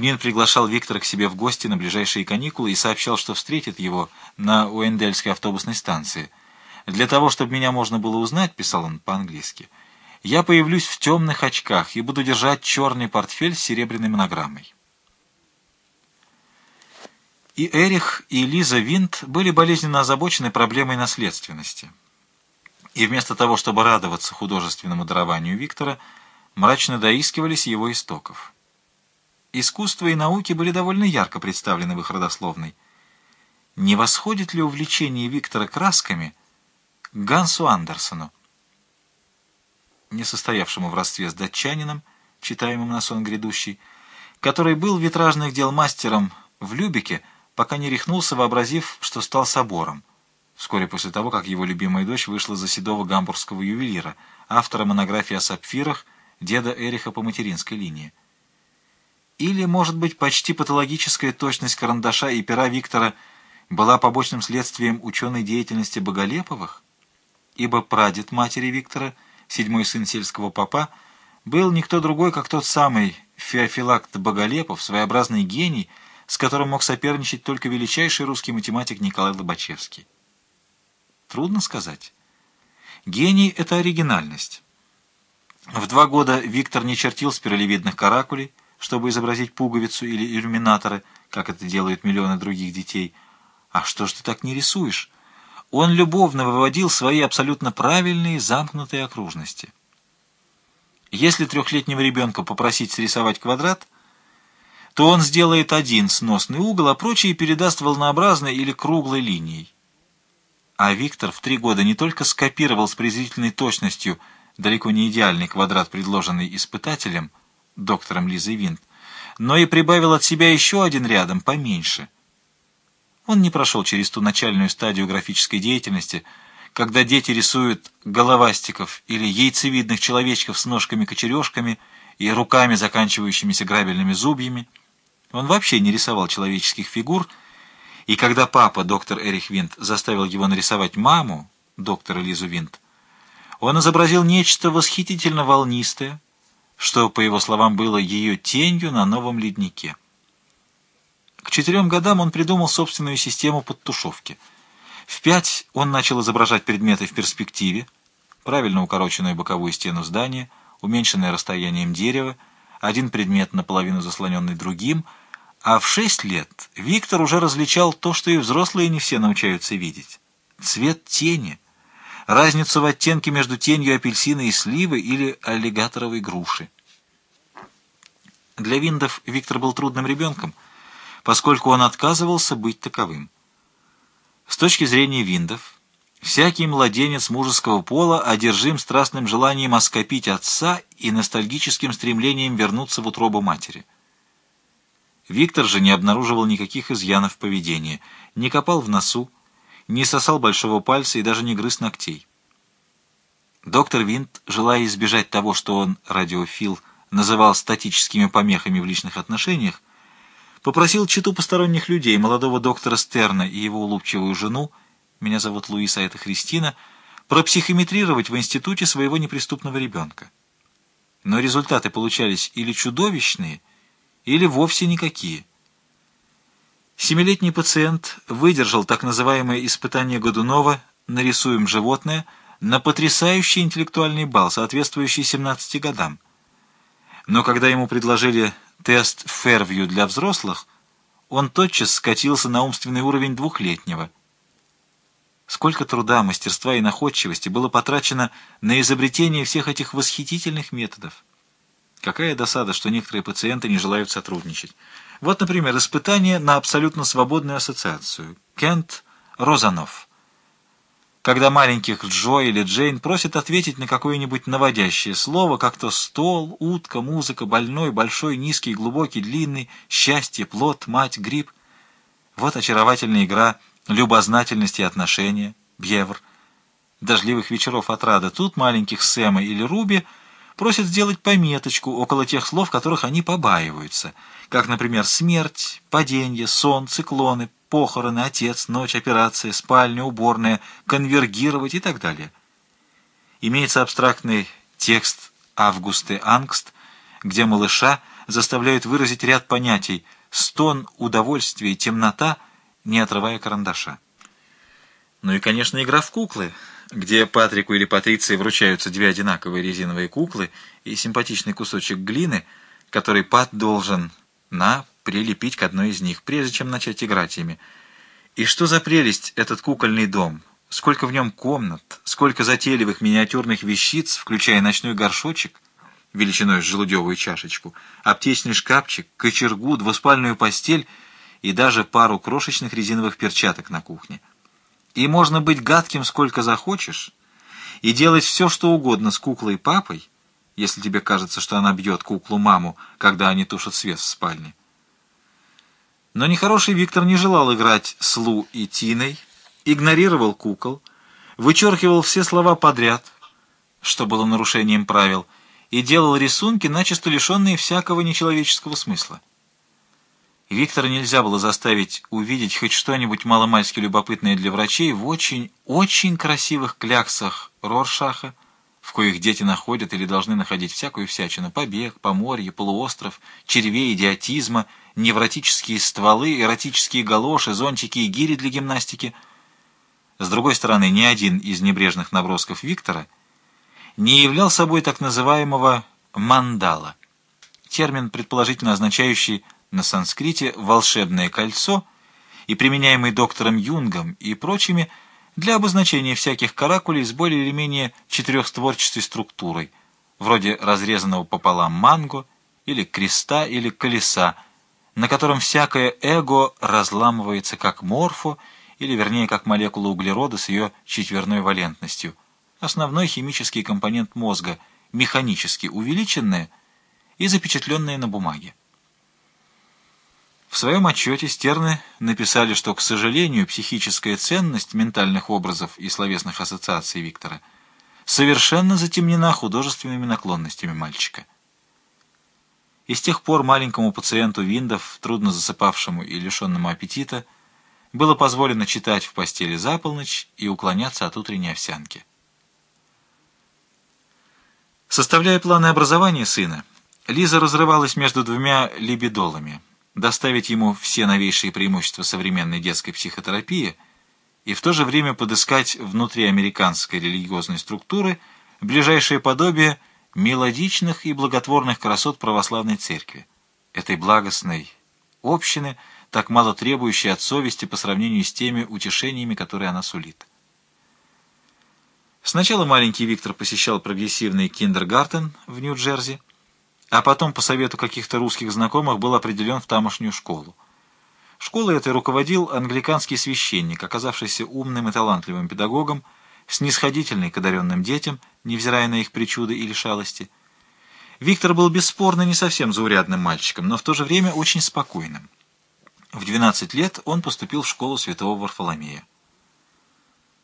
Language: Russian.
Пнин приглашал Виктора к себе в гости на ближайшие каникулы и сообщал, что встретит его на Уэндельской автобусной станции. «Для того, чтобы меня можно было узнать», — писал он по-английски, — «я появлюсь в темных очках и буду держать черный портфель с серебряной монограммой». И Эрих, и Лиза Винт были болезненно озабочены проблемой наследственности. И вместо того, чтобы радоваться художественному дарованию Виктора, мрачно доискивались его истоков. Искусство и науки были довольно ярко представлены в их родословной. Не восходит ли увлечение Виктора красками Гансу Андерсону, несостоявшему в родстве с датчанином, читаемым на сон грядущий, который был витражных дел мастером в Любике, пока не рехнулся, вообразив, что стал собором, вскоре после того, как его любимая дочь вышла за седого гамбургского ювелира, автора монографии о сапфирах, деда Эриха по материнской линии. Или, может быть, почти патологическая точность карандаша и пера Виктора была побочным следствием ученой деятельности Боголеповых? Ибо прадед матери Виктора, седьмой сын сельского папа, был никто другой, как тот самый Феофилакт Боголепов, своеобразный гений, с которым мог соперничать только величайший русский математик Николай Лобачевский. Трудно сказать. Гений — это оригинальность. В два года Виктор не чертил спиралевидных каракулей, чтобы изобразить пуговицу или иллюминаторы, как это делают миллионы других детей. А что ж ты так не рисуешь? Он любовно выводил свои абсолютно правильные замкнутые окружности. Если трехлетнего ребенка попросить срисовать квадрат, то он сделает один сносный угол, а прочие передаст волнообразной или круглой линией. А Виктор в три года не только скопировал с презрительной точностью далеко не идеальный квадрат, предложенный испытателем, доктором Лизой Винт, но и прибавил от себя еще один рядом, поменьше. Он не прошел через ту начальную стадию графической деятельности, когда дети рисуют головастиков или яйцевидных человечков с ножками-кочережками и руками, заканчивающимися грабельными зубьями. Он вообще не рисовал человеческих фигур, и когда папа, доктор Эрих Винт, заставил его нарисовать маму, доктора Лизу Винт, он изобразил нечто восхитительно волнистое, что, по его словам, было ее тенью на новом леднике. К четырем годам он придумал собственную систему подтушевки. В пять он начал изображать предметы в перспективе, правильно укороченную боковую стену здания, уменьшенное расстоянием дерева, один предмет наполовину заслоненный другим, а в шесть лет Виктор уже различал то, что и взрослые не все научаются видеть. Цвет тени — разницу в оттенке между тенью апельсина и сливы или аллигаторовой груши. Для Виндов Виктор был трудным ребенком, поскольку он отказывался быть таковым. С точки зрения Виндов, всякий младенец мужеского пола одержим страстным желанием оскопить отца и ностальгическим стремлением вернуться в утробу матери. Виктор же не обнаруживал никаких изъянов поведения, не копал в носу, не сосал большого пальца и даже не грыз ногтей. Доктор Винт, желая избежать того, что он, радиофил, называл статическими помехами в личных отношениях, попросил читу посторонних людей, молодого доктора Стерна и его улыбчивую жену, меня зовут Луиса, а это Христина, пропсихометрировать в институте своего неприступного ребенка. Но результаты получались или чудовищные, или вовсе никакие. Семилетний пациент выдержал так называемое испытание Годунова «Нарисуем животное» на потрясающий интеллектуальный балл, соответствующий 17 годам. Но когда ему предложили тест Фервью для взрослых, он тотчас скатился на умственный уровень двухлетнего. Сколько труда, мастерства и находчивости было потрачено на изобретение всех этих восхитительных методов. Какая досада, что некоторые пациенты не желают сотрудничать. Вот, например, испытание на абсолютно свободную ассоциацию. Кент Розанов. Когда маленьких Джо или Джейн просят ответить на какое-нибудь наводящее слово, как то стол, утка, музыка, больной, большой, низкий, глубокий, длинный, счастье, плод, мать, гриб. Вот очаровательная игра любознательности и отношения, бьевр. Дождливых вечеров отрада тут маленьких Сэма или Руби — просят сделать пометочку около тех слов, которых они побаиваются, как, например, смерть, падение, сон, циклоны, похороны, отец, ночь, операция, спальня, уборная, конвергировать и так далее. Имеется абстрактный текст «Августы Ангст», где малыша заставляют выразить ряд понятий «стон», «удовольствие», «темнота», не отрывая карандаша. Ну и, конечно, игра в куклы, где Патрику или Патриции вручаются две одинаковые резиновые куклы и симпатичный кусочек глины, который Пат должен на прилепить к одной из них, прежде чем начать играть ими. И что за прелесть этот кукольный дом? Сколько в нем комнат, сколько затейливых миниатюрных вещиц, включая ночной горшочек, величиной с желудевую чашечку, аптечный шкафчик, кочергу, двуспальную постель и даже пару крошечных резиновых перчаток на кухне. И можно быть гадким сколько захочешь, и делать все, что угодно с куклой папой, если тебе кажется, что она бьет куклу-маму, когда они тушат свет в спальне. Но нехороший Виктор не желал играть с Лу и Тиной, игнорировал кукол, вычеркивал все слова подряд, что было нарушением правил, и делал рисунки, начисто лишенные всякого нечеловеческого смысла. Виктора нельзя было заставить увидеть хоть что-нибудь маломальски любопытное для врачей в очень, очень красивых кляксах Роршаха, в коих дети находят или должны находить всякую всячину, побег, поморье, полуостров, червей, идиотизма, невротические стволы, эротические галоши, зонтики и гири для гимнастики. С другой стороны, ни один из небрежных набросков Виктора не являл собой так называемого «мандала», термин, предположительно означающий на санскрите «волшебное кольцо» и применяемый доктором Юнгом и прочими для обозначения всяких каракулей с более или менее четырехстворчатой структурой, вроде разрезанного пополам манго или креста или колеса, на котором всякое эго разламывается как морфо, или вернее как молекула углерода с ее четверной валентностью, основной химический компонент мозга, механически увеличенное и запечатленное на бумаге. В своем отчете Стерны написали, что, к сожалению, психическая ценность ментальных образов и словесных ассоциаций Виктора совершенно затемнена художественными наклонностями мальчика. И с тех пор маленькому пациенту Виндов, трудно засыпавшему и лишенному аппетита, было позволено читать в постели за полночь и уклоняться от утренней овсянки. Составляя планы образования сына, Лиза разрывалась между двумя либидолами — доставить ему все новейшие преимущества современной детской психотерапии и в то же время подыскать внутри американской религиозной структуры ближайшее подобие мелодичных и благотворных красот православной церкви, этой благостной общины, так мало требующей от совести по сравнению с теми утешениями, которые она сулит. Сначала маленький Виктор посещал прогрессивный киндергартен в Нью-Джерси, а потом по совету каких-то русских знакомых был определен в тамошнюю школу. Школой этой руководил англиканский священник, оказавшийся умным и талантливым педагогом, снисходительный к одаренным детям, невзирая на их причуды или шалости. Виктор был бесспорно не совсем заурядным мальчиком, но в то же время очень спокойным. В 12 лет он поступил в школу святого Варфоломея.